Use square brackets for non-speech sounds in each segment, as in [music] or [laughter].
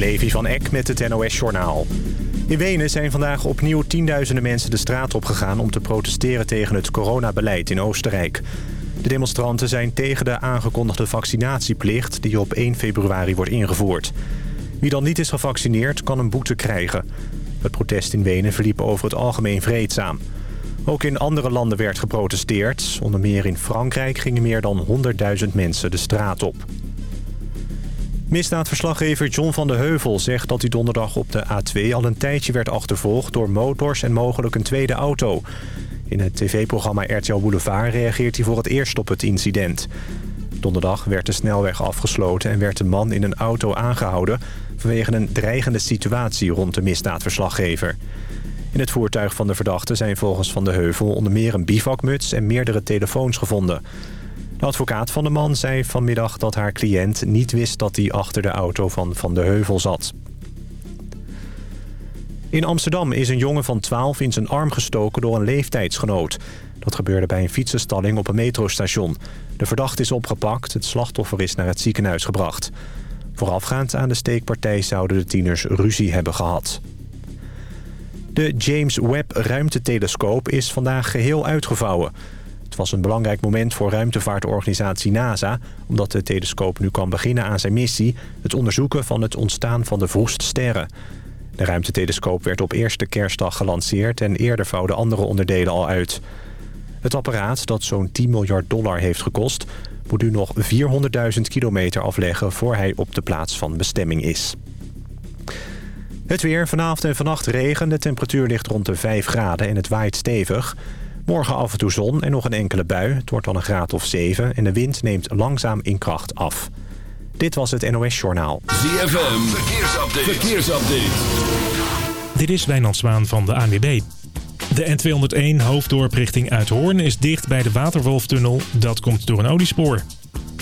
Levi van Eck met het NOS-journaal. In Wenen zijn vandaag opnieuw tienduizenden mensen de straat opgegaan... om te protesteren tegen het coronabeleid in Oostenrijk. De demonstranten zijn tegen de aangekondigde vaccinatieplicht... die op 1 februari wordt ingevoerd. Wie dan niet is gevaccineerd, kan een boete krijgen. Het protest in Wenen verliep over het algemeen vreedzaam. Ook in andere landen werd geprotesteerd. Onder meer in Frankrijk gingen meer dan 100.000 mensen de straat op. Misdaadverslaggever John van de Heuvel zegt dat hij donderdag op de A2 al een tijdje werd achtervolgd door motors en mogelijk een tweede auto. In het tv-programma RTL Boulevard reageert hij voor het eerst op het incident. Donderdag werd de snelweg afgesloten en werd de man in een auto aangehouden... vanwege een dreigende situatie rond de misdaadverslaggever. In het voertuig van de verdachte zijn volgens Van de Heuvel onder meer een bivakmuts en meerdere telefoons gevonden... De advocaat van de man zei vanmiddag dat haar cliënt niet wist dat hij achter de auto van Van de Heuvel zat. In Amsterdam is een jongen van 12 in zijn arm gestoken door een leeftijdsgenoot. Dat gebeurde bij een fietsenstalling op een metrostation. De verdachte is opgepakt, het slachtoffer is naar het ziekenhuis gebracht. Voorafgaand aan de steekpartij zouden de tieners ruzie hebben gehad. De James Webb ruimtetelescoop is vandaag geheel uitgevouwen. Was een belangrijk moment voor ruimtevaartorganisatie NASA... omdat de telescoop nu kan beginnen aan zijn missie... het onderzoeken van het ontstaan van de vroegste sterren. De ruimtetelescoop werd op eerste kerstdag gelanceerd... en eerder vouwden andere onderdelen al uit. Het apparaat, dat zo'n 10 miljard dollar heeft gekost... moet nu nog 400.000 kilometer afleggen... voor hij op de plaats van bestemming is. Het weer, vanavond en vannacht regen. De temperatuur ligt rond de 5 graden en het waait stevig... Morgen af en toe zon en nog een enkele bui. Het wordt dan een graad of 7 en de wind neemt langzaam in kracht af. Dit was het NOS Journaal. ZFM, verkeersupdate. verkeersupdate. Dit is Wijnand Zwaan van de ANWB. De N201 hoofddorp richting Uithoorn is dicht bij de Waterwolftunnel. Dat komt door een oliespoor.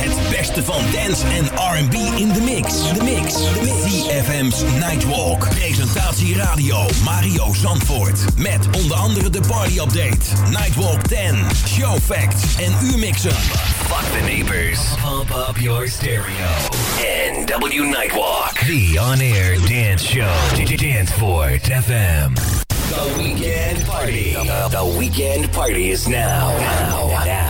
Het beste van dance en R&B in de mix. De mix. VFM's Nightwalk. Presentatie radio Mario Zandvoort. Met onder andere de party update. Nightwalk 10. Show facts en U-mixen. Fuck the neighbors. Pump up your stereo. NW Nightwalk. The on-air dance show. Danceport FM. The weekend party. The weekend party is now. Now. Now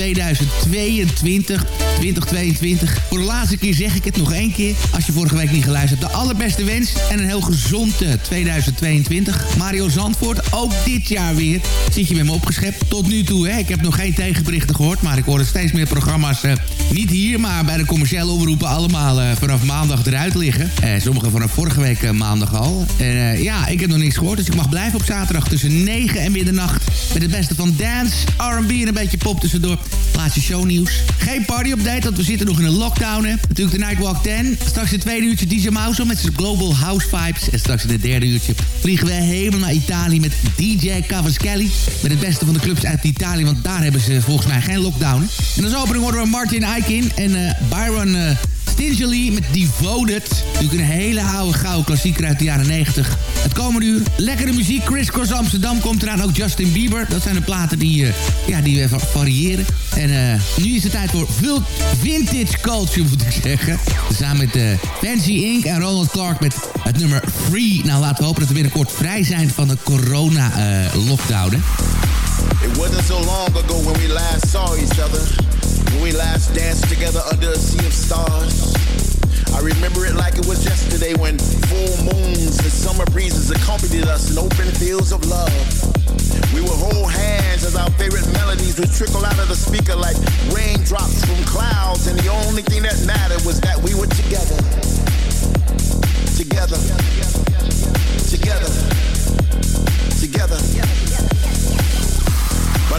2000 in 2022. 2022. Voor de laatste keer zeg ik het nog één keer. Als je vorige week niet geluisterd hebt, de allerbeste wens. En een heel gezond 2022. Mario Zandvoort, ook dit jaar weer. Zit je met me opgeschept. Tot nu toe, hè. Ik heb nog geen tegenberichten gehoord. Maar ik hoorde steeds meer programma's. Uh, niet hier, maar bij de commerciële omroepen. Allemaal uh, vanaf maandag eruit liggen. Uh, sommige vanaf vorige week maandag al. En ja, ik heb nog niks gehoord. Dus ik mag blijven op zaterdag tussen 9 en middernacht. Met het beste van dance, R&B en een beetje pop tussendoor. Laatste shownieuws. Geen party update, want we zitten nog in een lockdown. Hè. Natuurlijk de Nightwalk 10. Straks het tweede uurtje DJ Mouse met zijn Global House Vibes. En straks in het derde uurtje vliegen we helemaal naar Italië met DJ Cavaschelli. Met het beste van de clubs uit Italië, want daar hebben ze volgens mij geen lockdown. En als opening horen we Martin Eikin en uh, Byron... Uh, Stingily met Devoted. Natuurlijk een hele oude gouden klassieker uit de jaren 90. Het komende uur, lekkere muziek. Chris Cross Amsterdam komt eraan. Ook Justin Bieber. Dat zijn de platen die, uh, ja, die variëren. En uh, nu is het tijd voor vintage culture, moet ik zeggen. Samen met uh, Fancy Inc. en Ronald Clark met het nummer Free. Nou, laten we hopen dat we binnenkort vrij zijn van de corona-lockdown. It wasn't so long ago when we last saw each other. When we last danced together under a sea of stars. I remember it like it was yesterday when full moons and summer breezes accompanied us in open fields of love. We would hold hands as our favorite melodies would trickle out of the speaker like raindrops from clouds, and the only thing that mattered was that we were together. Together. Together. Together.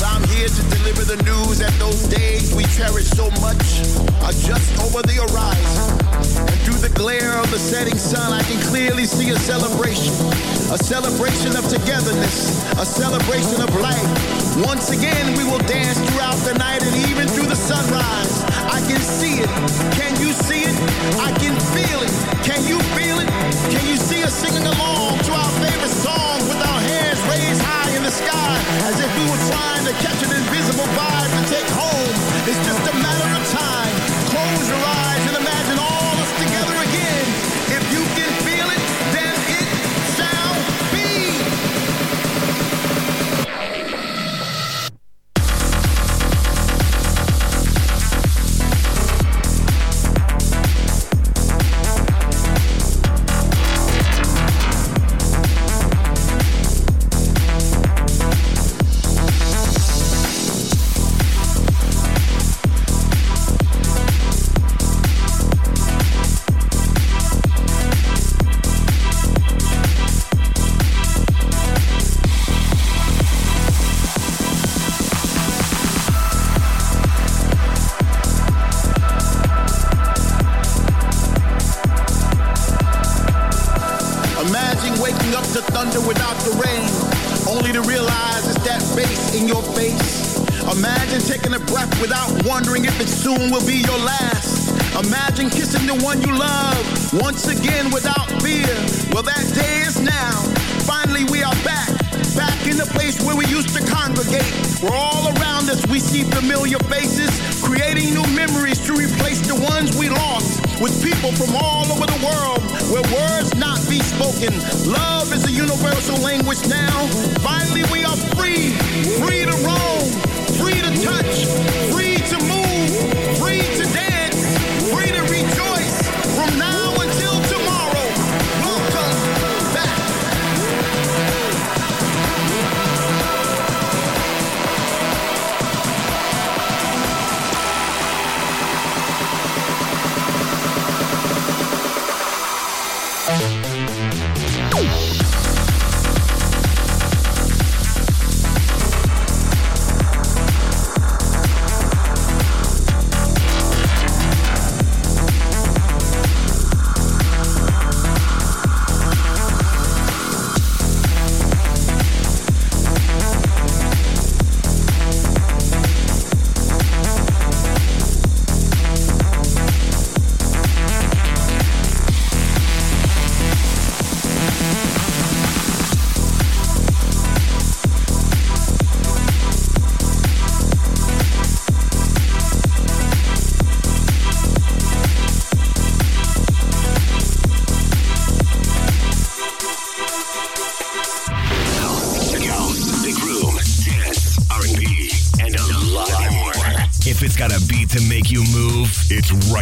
But I'm here to deliver the news that those days we cherish so much are just over the horizon. And through the glare of the setting sun, I can clearly see a celebration. A celebration of togetherness, a celebration of life. Once again, we will dance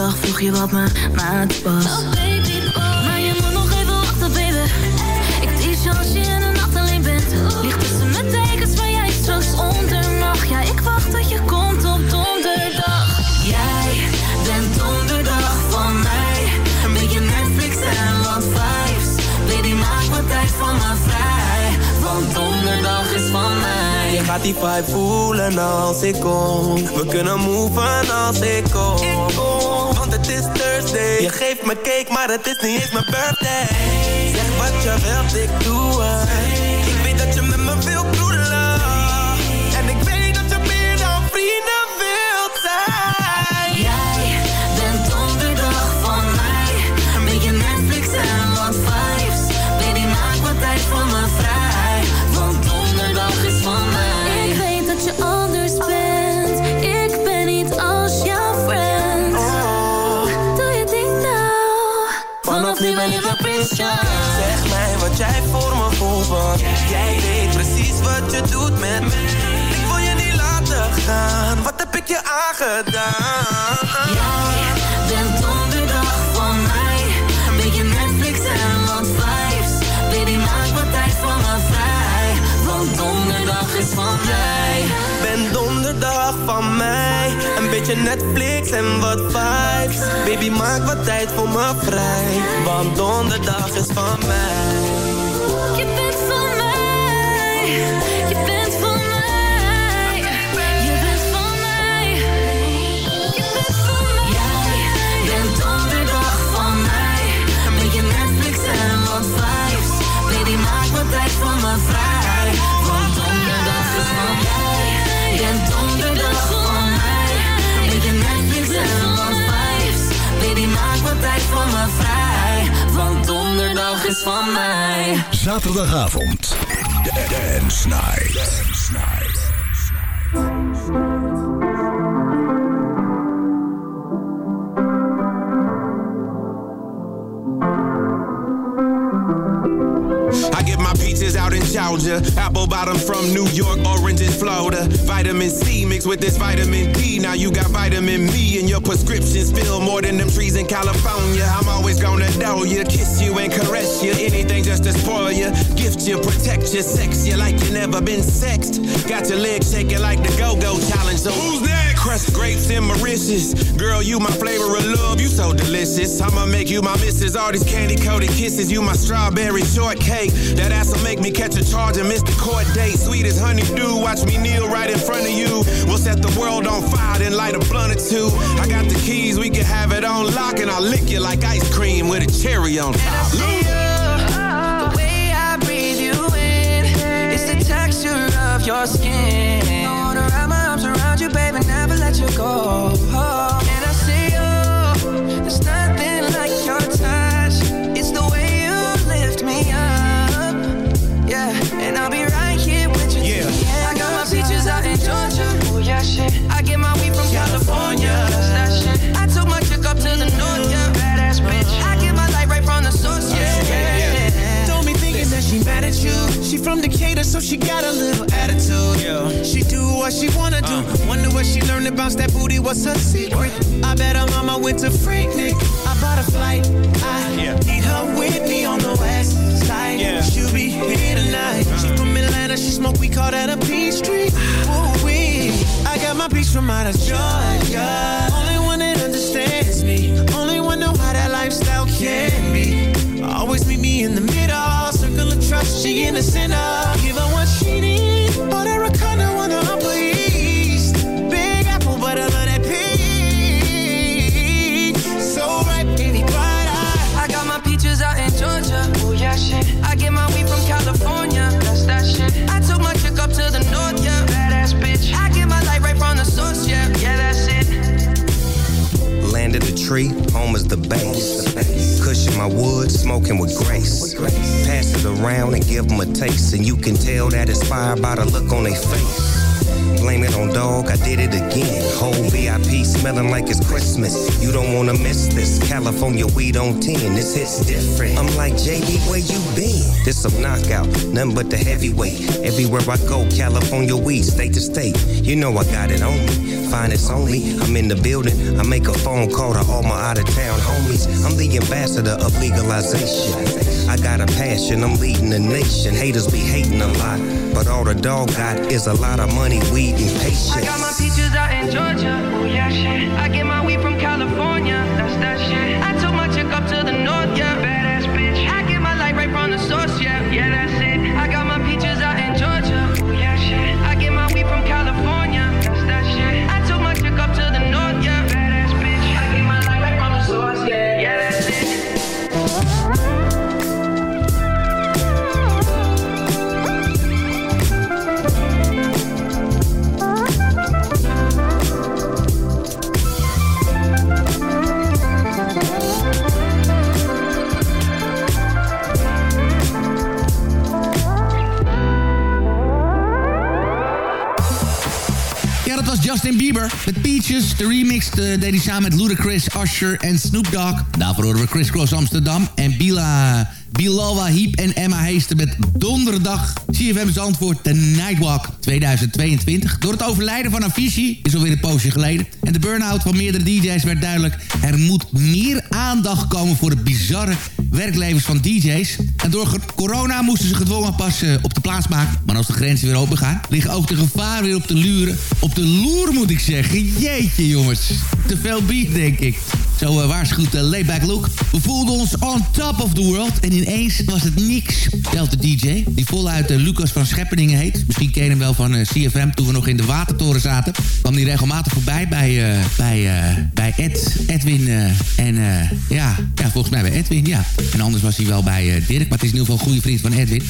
Woensdag vroeg je wat mijn maat was. Die vibe voelen als ik kom. We kunnen moven als ik kom. Want het is Thursday. Je geeft me cake, maar het is niet eens mijn birthday. Zeg wat je wilt, ik doe het. Nu ben ik een prins Charles. Zeg mij wat jij voor me voelt, want jij weet precies wat je doet met me. Ik wil je niet laten gaan, wat heb ik je aangedaan? Jij bent donderdag van mij. Een beetje Netflix en wat vibes. Baby, maak wat tijd voor me vrij. Want donderdag is van mij. Ben donderdag van mij, beetje Netflix en wat vibes. Baby, maak wat tijd voor me vrij, want donderdag is van mij. Is van mij. Zaterdagavond. Dance Night. Dance Night. Peaches out in Georgia, apple bottom from New York, orange oranges Florida. Vitamin C mixed with this vitamin D. Now you got vitamin me and your prescriptions fill more than them trees in California. I'm always gonna know you, kiss you and caress you. Anything just to spoil you, gift you, protect you, sex you like you never been sexed. Got your legs shaking like the go-go challenge. So who's next? Crushed grapes and Mauritius. Girl, you my flavor of love, you so delicious. I'ma make you my missus. All these candy-coated kisses, you my strawberry shortcake. That ass'll make me catch a charge and miss the court date. Sweet as honeydew, watch me kneel right in front of you. We'll set the world on fire, then light a blunt or two. I got the keys, we can have it on lock, and I'll lick you like ice cream with a cherry on top. The way I breathe you in It's the texture of your skin I wanna wrap my arms around you, baby, never let you go from Decatur, so she got a little attitude. Yeah. She do what she wanna do. Uh. Wonder what she learned bounce that booty. What's her secret? I bet her mama went to Freaknik. I bought a flight. I need her with me on the west side. She'll be here tonight. She uh. from Atlanta. She smoke. We call that a peach tree. Ooh wee. I got my peach from out of Georgia. Tree, home is the base. Cushion my wood, smoking with grace. Pass it around and give them a taste, and you can tell that it's inspired by the look on their face. Blame it on dog, I did it again. Whole VIP smelling like it's Christmas. You don't wanna miss this. California weed on 10, this hit's different. I'm like, JD, where you been? This a knockout, nothing but the heavyweight. Everywhere I go, California weed, state to state. You know I got it on me. Find it's on me. I'm in the building. I make a phone call to all my out of town homies. I'm the ambassador of legalization. I got a passion, I'm leading the nation. Haters be hating a lot, but all the dog got is a lot of money, I got my peaches out in Georgia, oh yeah shit. I get my weed from California, that's that shit. I Bieber. Met Peaches. De remix eh, deed hij samen met Ludacris, Usher en Snoop Dogg. Daarvoor horen we Chris Cross Amsterdam en Bila... Bilal Hiep en Emma Heester met donderdag. CFM Zandvoort, de Nightwalk 2022. Door het overlijden van Avicii, is alweer een poosje geleden... en de burn-out van meerdere DJ's werd duidelijk... er moet meer aandacht komen voor het bizarre werklevens van DJ's. En door corona moesten ze gedwongen pas eh, op de plaats maken. Maar als de grenzen weer open gaan, liggen ook de gevaren weer op de luren. Op de loer moet ik zeggen. Jeetje jongens, te veel bier denk ik. Zo uh, waarschuwt de Layback Look. We voelden ons on top of the world. En ineens was het niks, telt de DJ. Die voluit uh, Lucas van Scheppeningen heet. Misschien ken je hem wel van CFM toen we nog in de Watertoren zaten. Kwam die regelmatig voorbij bij, bij, bij Ed, Edwin. en ja, ja, volgens mij bij Edwin, ja. En anders was hij wel bij Dirk. Maar het is in ieder geval een goede vriend van Edwin.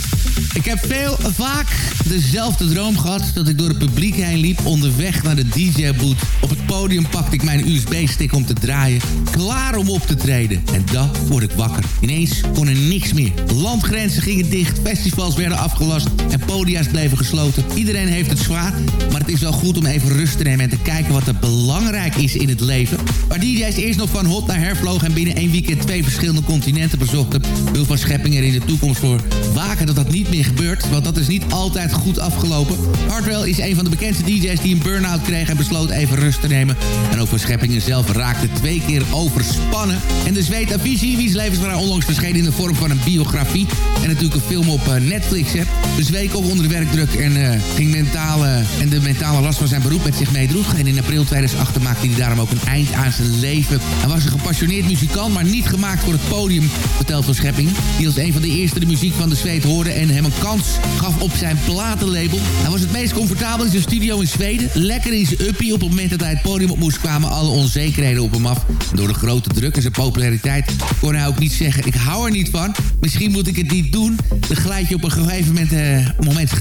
Ik heb veel, vaak dezelfde droom gehad. Dat ik door het publiek heen liep. Onderweg naar de DJ-boot. Op het podium pakte ik mijn USB-stick om te draaien klaar om op te treden. En dan word ik wakker. Ineens kon er niks meer. Landgrenzen gingen dicht, festivals werden afgelast en podia's bleven gesloten. Iedereen heeft het zwaar, maar het is wel goed om even rust te nemen en te kijken wat er belangrijk is in het leven. Waar DJ's eerst nog van hot naar her vlogen en binnen één weekend twee verschillende continenten bezochten, wil Van Schepping er in de toekomst voor waken dat dat niet meer gebeurt, want dat is niet altijd goed afgelopen. Hardwell is een van de bekendste DJ's die een burn-out kreeg en besloot even rust te nemen. En ook Van Scheppingen zelf raakte twee keer overspannen. En de Zweet Avicii, wie's levensverhaal onlangs verscheen in de vorm van een biografie. En natuurlijk een film op uh, Netflix. Hè. Dus week ook onder de werkdruk en, uh, ging mentale, en de mentale last van zijn beroep met zich meedroeg. En in april 2008 maakte hij daarom ook een eind aan zijn leven. Hij was een gepassioneerd muzikant, maar niet gemaakt voor het podium, vertelt Van Schepping. Die als een van de eerste de muziek van de Zweet hoorde en hem een kans gaf op zijn platenlabel. Hij was het meest comfortabel in zijn studio in Zweden. Lekker in zijn uppie. Op het moment dat hij het podium op moest kwamen alle onzekerheden op hem af. Door de grote druk en zijn populariteit kon hij ook niet zeggen... ik hou er niet van, misschien moet ik het niet doen. Dan glijd je op een gegeven moment... Uh, moment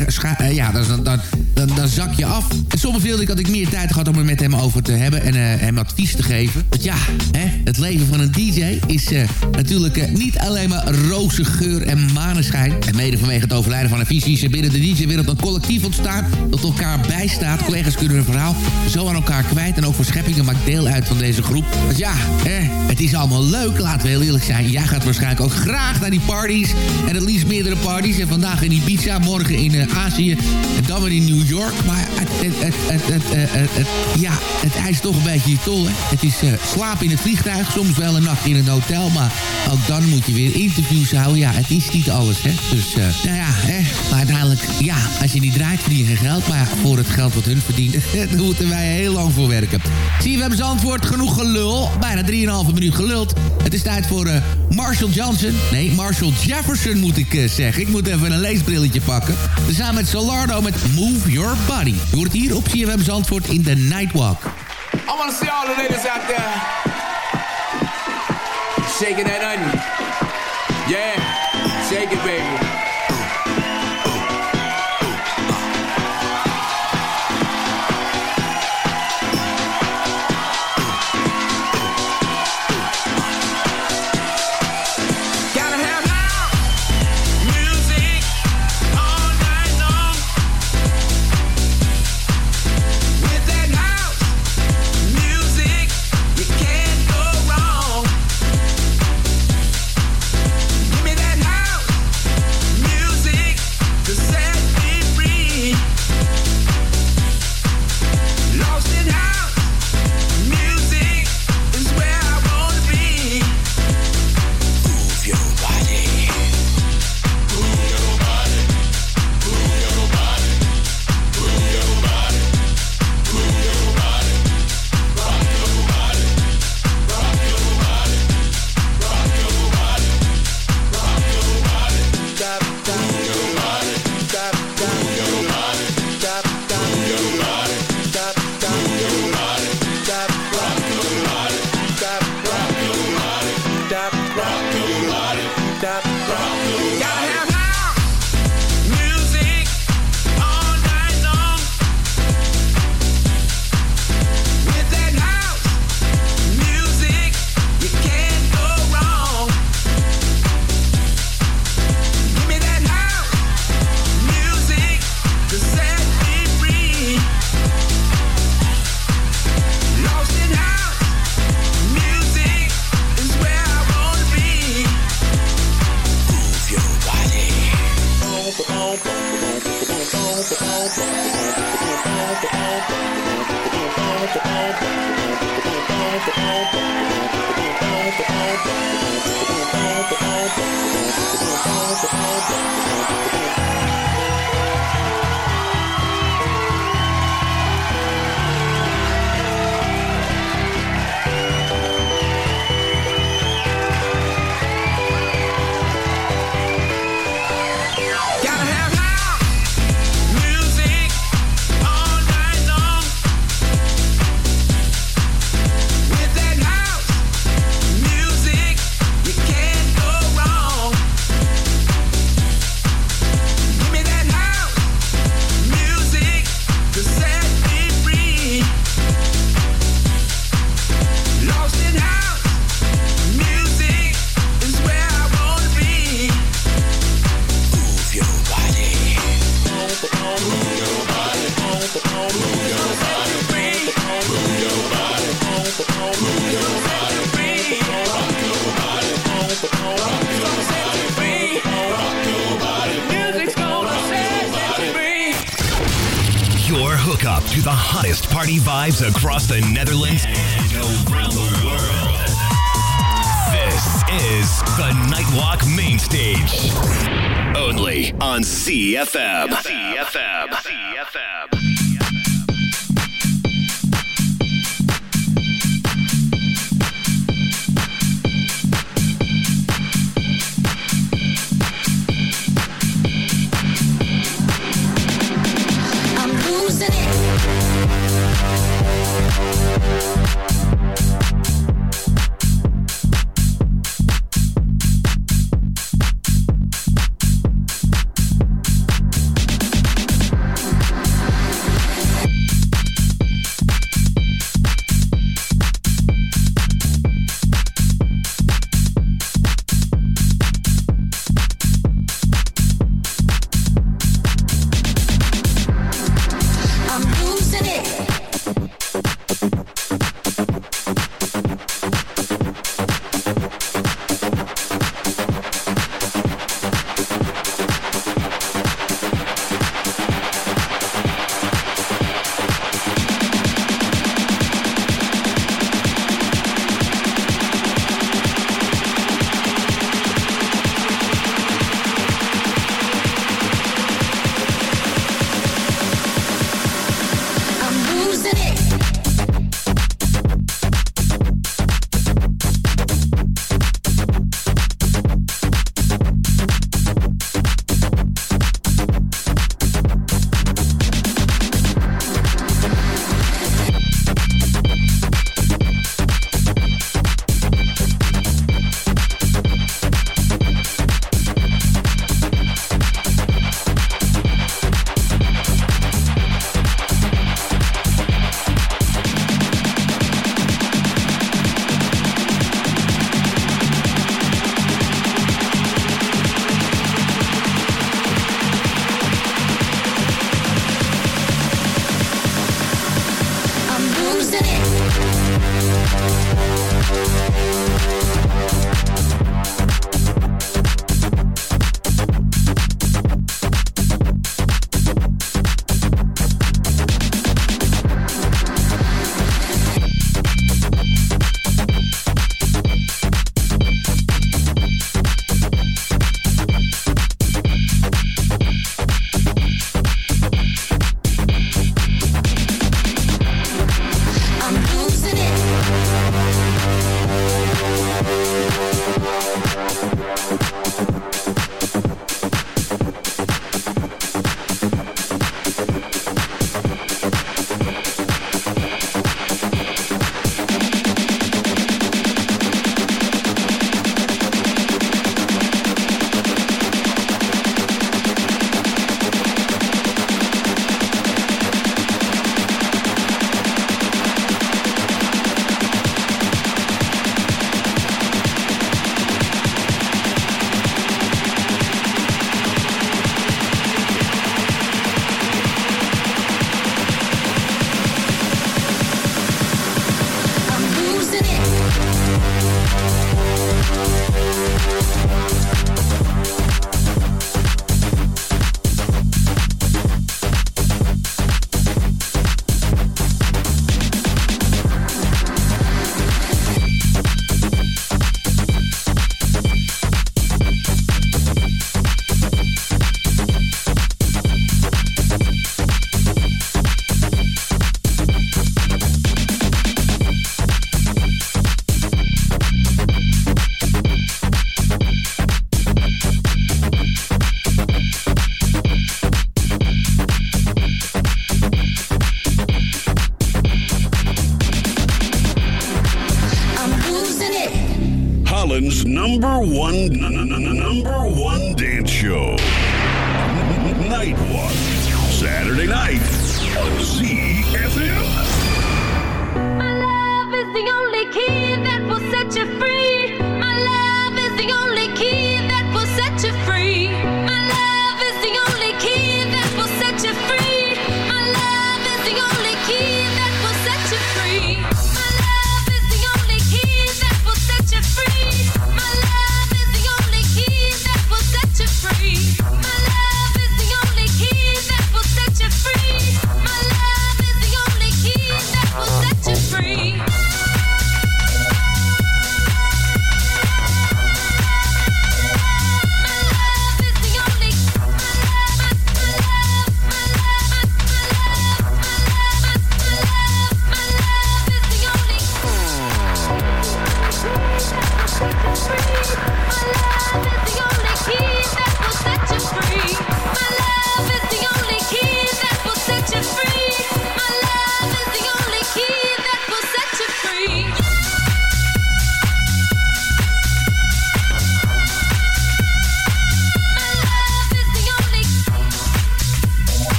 uh, ja, dan, dan, dan, dan, zak je af. En soms wilde ik dat ik meer tijd gehad om er met hem over te hebben... en uh, hem advies te geven. Want ja, hè, het leven van een DJ is natuurlijk niet alleen maar roze geur en maneschijn. En mede vanwege het overlijden van een visie... is binnen de DJ-wereld een collectief ontstaan... dat elkaar bijstaat. Collega's kunnen hun verhaal zo aan elkaar kwijt. En ook voor Scheppingen maakt deel uit van deze groep. Dus ja, eh, het is allemaal leuk, laten we heel eerlijk zijn. Jij gaat waarschijnlijk ook graag naar die parties. En het liefst meerdere parties. En vandaag in Ibiza, morgen in uh, Azië. En dan weer in New York. Maar het, het, het, het, ja, het eist toch een beetje je tol. Hè? Het is uh, slapen in het vliegtuig. Soms wel een nacht in een hotel. Maar ook dan moet je weer interviews houden. Ja, het is niet alles. Hè? Dus, nou ja, hè? maar uiteindelijk, ja, als je niet draait, verdien je geen geld. Maar voor het geld wat hun verdienen, [laughs] moeten wij heel lang voor werken. Zie we hebben zijn antwoord genoeg gelul. Bijna 3,5 minuut geluld. Het is tijd voor uh, Marshall Johnson. Nee, Marshall Jefferson moet ik uh, zeggen. Ik moet even een leesbrilletje pakken. We samen met Solardo met Move Your Body. Je hoort hier op CFM Zandvoort in de Nightwalk. I want to see all the ladies out there. Shaking that. Yeah, shake it baby.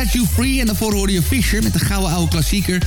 Set You Free. En daarvoor hoorde je Fisher met de gouden oude klassieker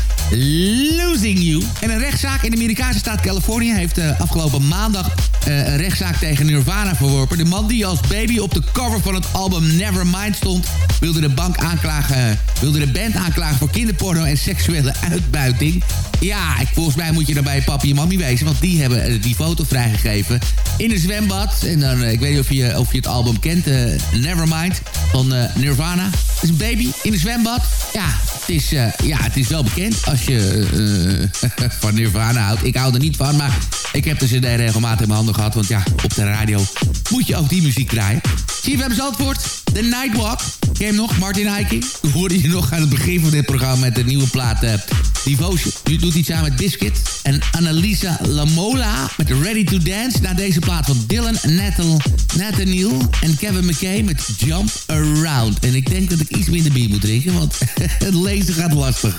Losing You. En een rechtszaak in de Amerikaanse staat Californië heeft uh, afgelopen maandag uh, een rechtszaak tegen Nirvana verworpen. De man die als baby op de cover van het album Nevermind stond... wilde de, bank aanklagen, wilde de band aanklagen voor kinderporno en seksuele uitbuiting. Ja, ik, volgens mij moet je dan bij papi en mami wezen... want die hebben die foto vrijgegeven in een zwembad. En dan, ik weet niet of je, of je het album kent, Nevermind van Nirvana. Is een baby in een zwembad. Ja, het is, uh, ja, het is wel bekend als je uh, [laughs] van Nirvana houdt. Ik hou er niet van, maar ik heb de cd regelmatig in mijn handen gehad. Want ja, op de radio moet je ook die muziek draaien. CFM Zandvoort, The Nightwalk. Ken je nog, Martin Eiking? Hoorde je nog aan het begin van dit programma met de nieuwe plaat uh, Devotion. Nu doet hij samen met Biscuit en Annalisa Lamola met Ready to Dance. Na deze plaat van Dylan, Nathal, Nathaniel en Kevin McKay met Jump Around. En ik denk dat ik iets minder bier moet drinken, want [laughs] het lezen gaat lastig.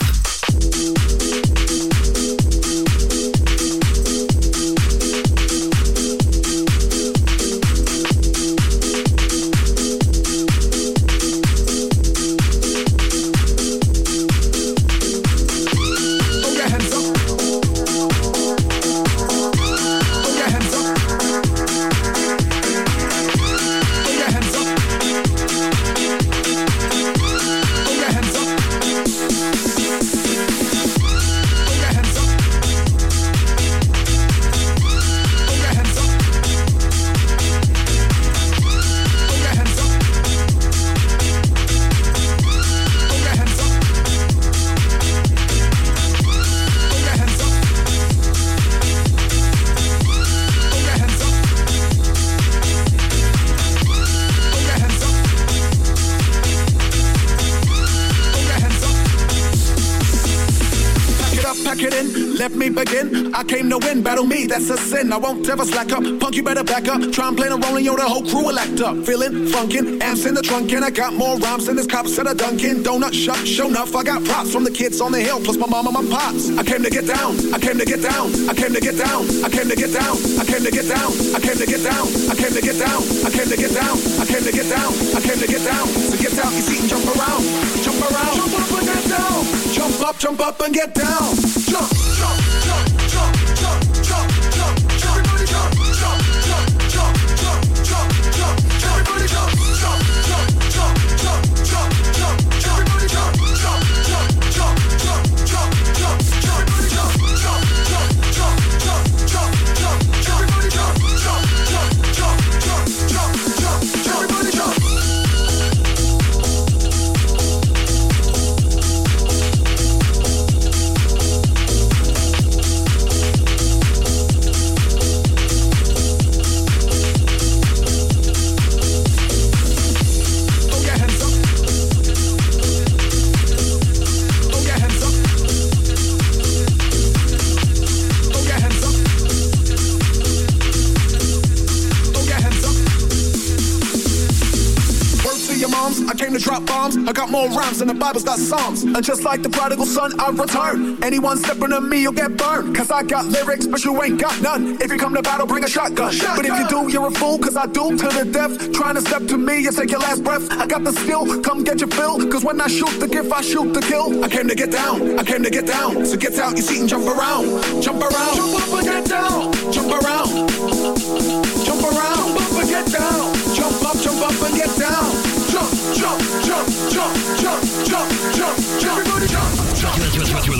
I won't ever slack up. Punk, you better back up. Try and play the role and yo, the whole crew will act up. Feeling funkin', amps in the trunk, and I got more rhymes than this cops at a Dunkin' Donut shop. Show enough, I got props from the kids on the hill, plus my mama, my pops. I came to get down, I came to get down, I came to get down, I came to get down, I came to get down, I came to get down, I came to get down, I came to get down, I came to get down, I came to get down. So get out your seat and jump around, jump around, jump up and get down, jump up, jump up and get down, jump, more rhymes than the Bible's got Psalms. And just like the prodigal son, I return. Anyone stepping to me, you'll get burned. Cause I got lyrics, but you ain't got none. If you come to battle, bring a shotgun. But if you do, you're a fool, cause I do to the death. Trying to step to me and take your last breath. I got the skill, come get your fill. Cause when I shoot the gift, I shoot the kill. I came to get down, I came to get down. So get out your seat and jump around. Jump around, jump up and get down. Jump around,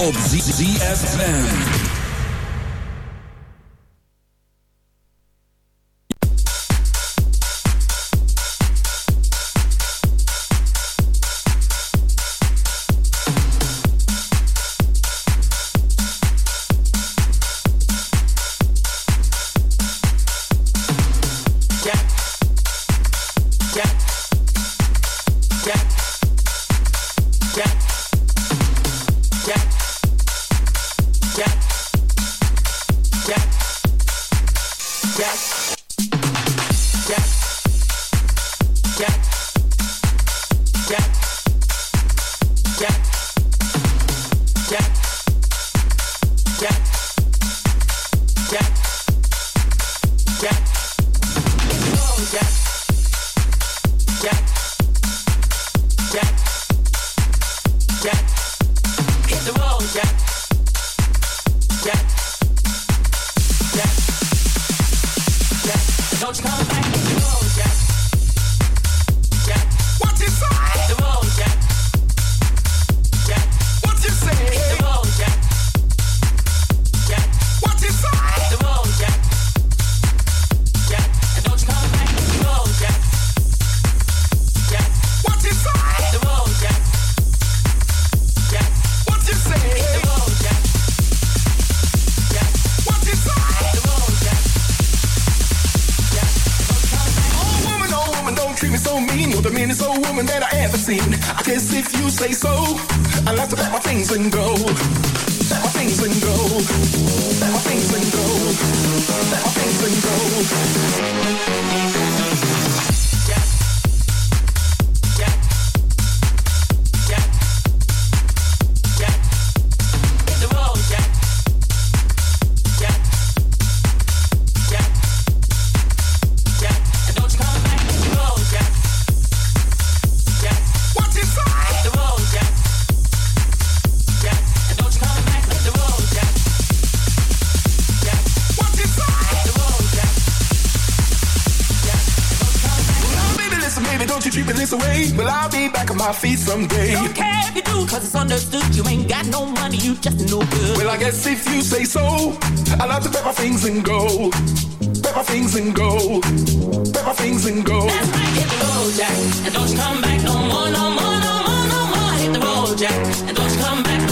Op ZFM. seen. I guess if you say so, I like to pack my things and go. Pack my things and go. Pack my things and go. Pack my things and go. Feet someday. Don't care if you do, cause it's understood you ain't got no money, you just no good. Well, I guess if you say so, I'll have to pack my things and go. Pack my things and go. Pack my things and go. That's right, hit the road, Jack, and don't you come back no more, no more, no more, no more. Hit the road, Jack, and don't you come back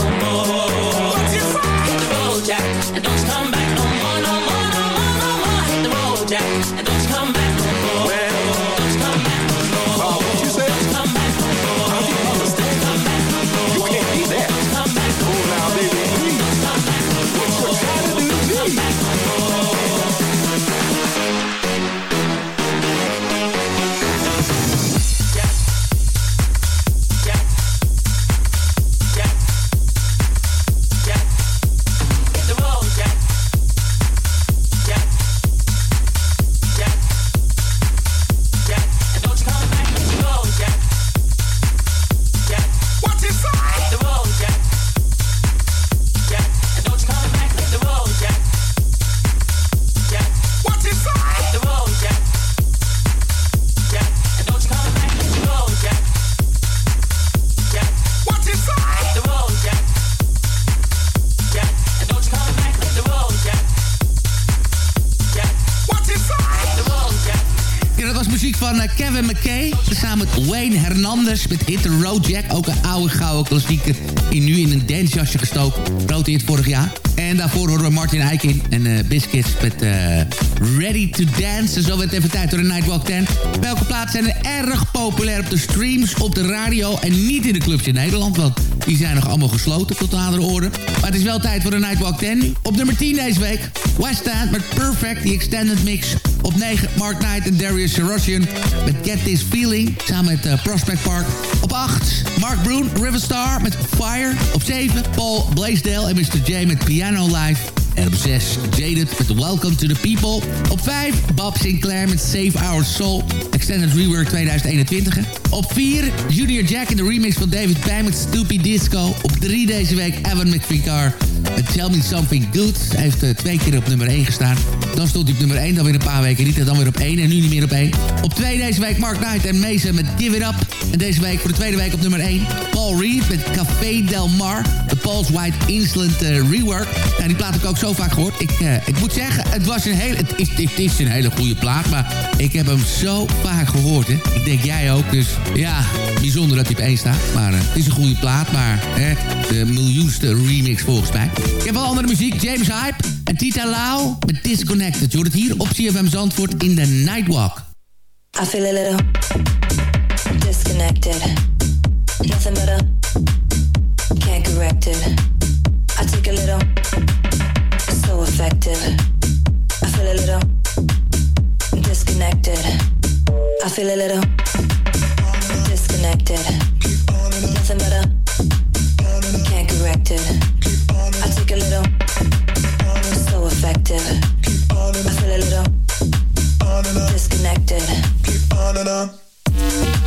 Hernandez met Hit the Road Jack. Ook een oude gouden klassieker. In nu in een dancejasje gestoken. Grote hit vorig jaar. En daarvoor horen we Martin Eikin en eh, Biscuits met eh, Ready to Dance. En zo werd even tijd door de Nightwalk 10. Welke plaatsen zijn er erg populair op de streams, op de radio... en niet in de clubs in Nederland, want die zijn nog allemaal gesloten tot de orde. Maar het is wel tijd voor de Nightwalk 10. Op nummer 10 deze week, West End met Perfect, die extended mix. Op 9 Mark Knight en Darius Sarosian met Get This Feeling, samen met eh, Prospect Park. Op 8 Mark Broen, Riverstar met Fire. Op 7 Paul Blaisdell en Mr. J met Piano Live. En op 6 Jaded met Welcome to the People. Op 5 Bob Sinclair met Save Our Soul. Extended Rework 2021. hè. Op 4, Junior Jack in de remix van David Pijn met Stupid Disco. Op 3 deze week, Evan McVicar Tell Me Something Good. Hij heeft eh, twee keer op nummer 1 gestaan. Dan stond hij op nummer 1, dan weer een paar weken niet. En dan weer op 1 en nu niet meer op 1. Op 2 deze week Mark Knight en Mason met Give It Up. En deze week voor de tweede week op nummer 1. Paul Reed met Café Del Mar. Paul's White Insolent eh, Rework. Nou, die plaat heb ik ook zo vaak gehoord. Ik, eh, ik moet zeggen, het, was een hele, het, is, het is een hele goede plaat. Maar ik heb hem zo vaak gehoord. Hè. Ik denk jij ook. Dus ja, bijzonder dat hij op 1 staat. Maar eh, het is een goede plaat. Maar hè, de miljoenste remix volgens mij. Ik heb wel andere muziek. James Hype en Tita Lau met Disconnected. Je hoort het hier op CFM Zandvoort in de Nightwalk. I feel a little disconnected. Nothing better. I take a little. So effective. I feel a little disconnected. I feel a little disconnected. Nothing better. Can't correct it. I take a little. So effective. I feel a little disconnected. Keep on and on. On and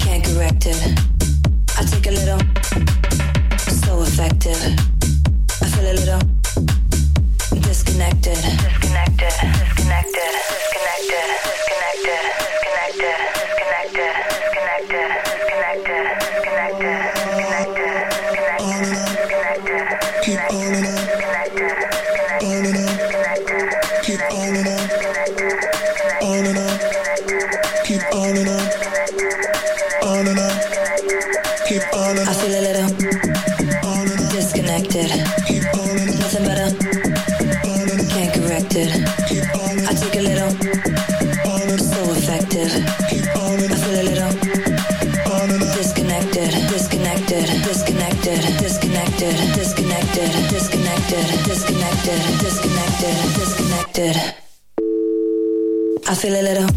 Can't correct it. I take a little. So effective. I feel a little disconnected. Disconnected. Disconnected. Disconnected. Disconnected. Feel a little.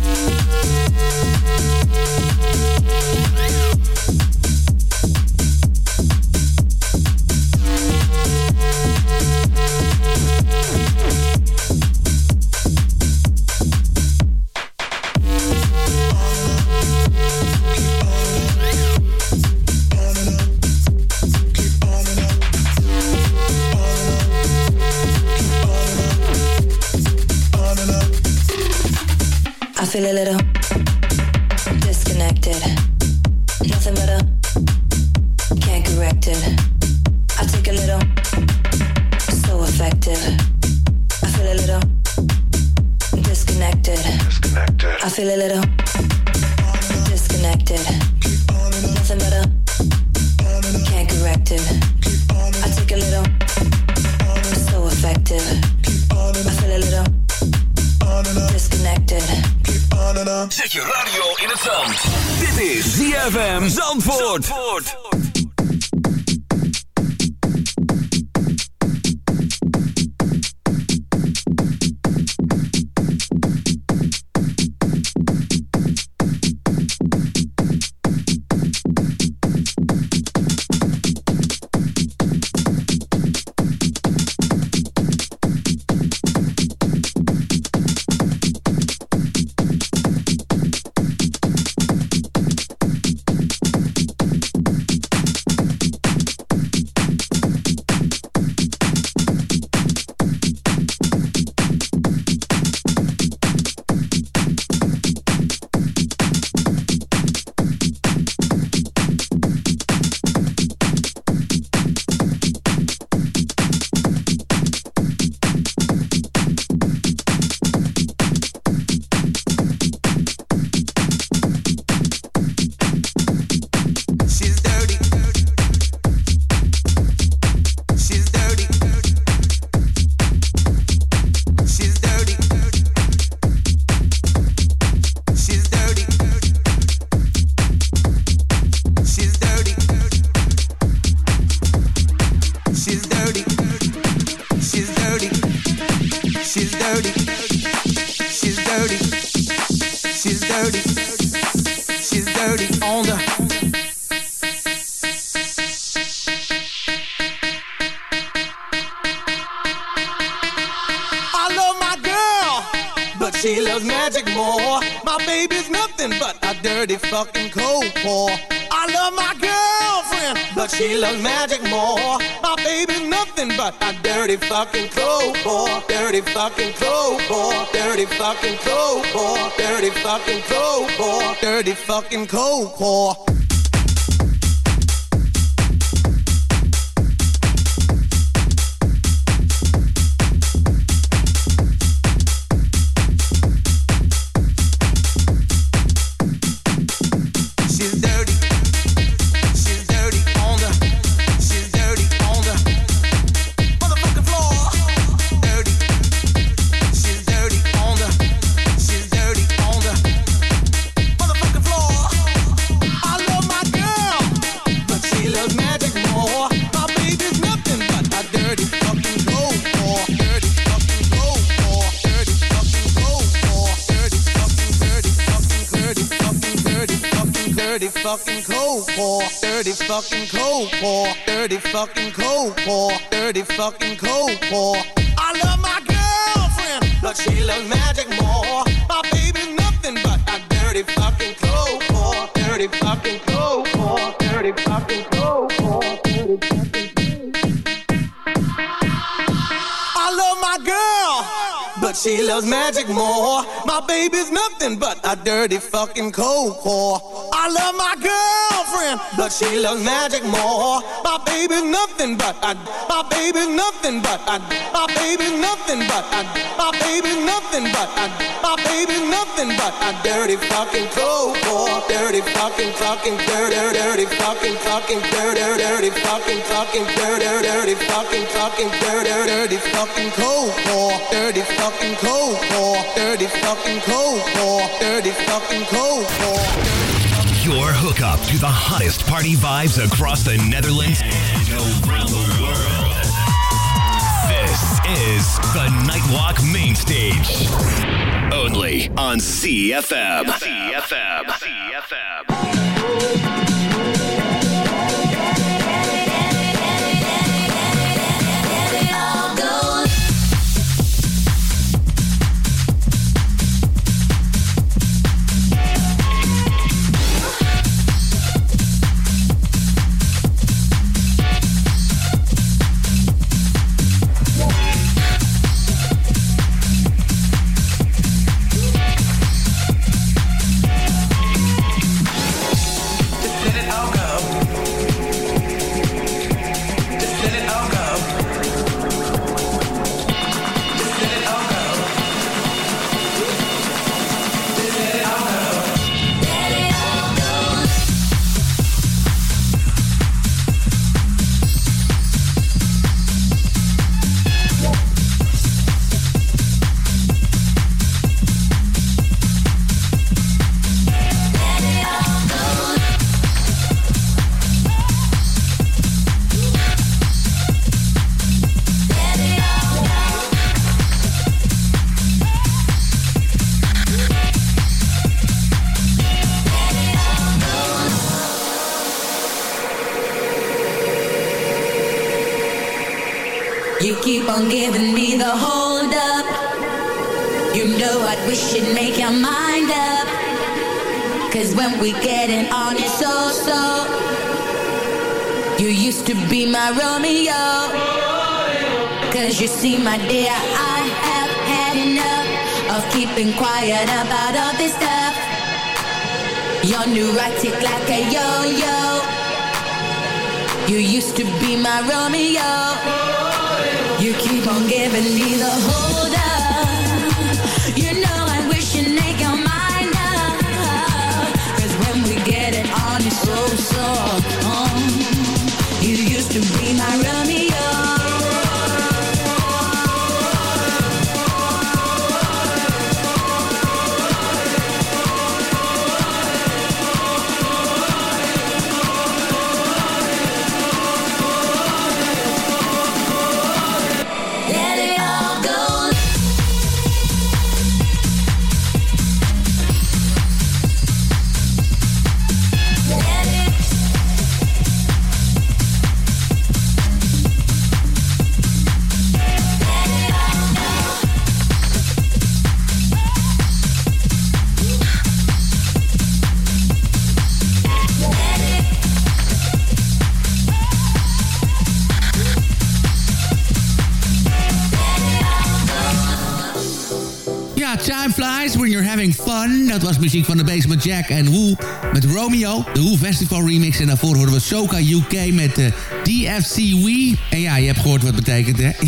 Dirty fucking cold pour. Dirty fucking cold pour. Dirty fucking cold pour. Dirty fucking cold pour. Dirty fucking cold pour. Pour. Dirty fucking cold pour. Dirty fucking cold pour. Dirty fucking cold pour. I love my girlfriend, but she loves magic more. My baby's nothing but a dirty fucking cold pour. Dirty fucking cold pour. Dirty fucking cold she loves magic more. My baby's nothing but a dirty fucking cold core. I love my girlfriend, but she loves magic more. My baby's nothing but a, my baby's nothing but a, my baby's nothing but a, my baby's nothing but a, my baby's nothing but a dirty fucking cold core. Dirty fucking fucking dirty dirty fucking fucking dirty dirty fucking fucking dirty dirty fucking fucking dirty dirty fucking cold core. Dirty fucking cold core. Dirty fucking cold core. Dirty fucking cold core. Your hookup to the hottest party vibes across the Netherlands and around the world. This is the Nightwalk Main Stage. Only on CFM. CFM. CFM. Let we get it on, it's so so. You used to be my Romeo. Cause you see, my dear, I have had enough of keeping quiet about all this stuff. You're neurotic like a yo yo. You used to be my Romeo. You keep on giving me the hold Dat was muziek van de Basement Jack en Who met Romeo. De Who Festival remix. En daarvoor horen we Soca UK met de DFC Wee. En ja, je hebt gehoord wat het betekent, hè? [laughs]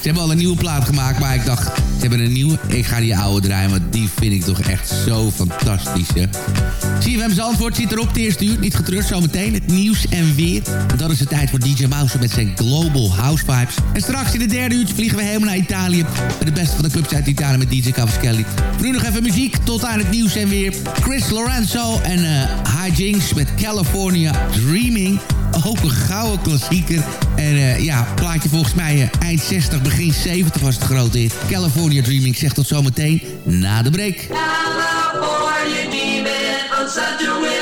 Ze hebben al een nieuwe plaat gemaakt, maar ik dacht, hebben een nieuwe. Ik ga die oude draaien, want die vind ik toch echt zo fantastisch, hè. CFM antwoord zit erop, het eerste uur. Niet getreurd, zometeen het nieuws en weer. En dan is het tijd voor DJ Mouse met zijn Global House Vibes. En straks in de derde uur vliegen we helemaal naar Italië. Met de beste van de clubs uit Italië met DJ Cavaschelli. Nu nog even muziek, tot aan het nieuws en weer. Chris Lorenzo en uh, High Jinx met California Dreaming. Ook een gouden klassieker. En uh, ja, plaatje volgens mij uh, eind 60, begin 70 was het grote hit. California Dreaming zegt tot zometeen na de break. California dreaming on such a